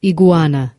iguana.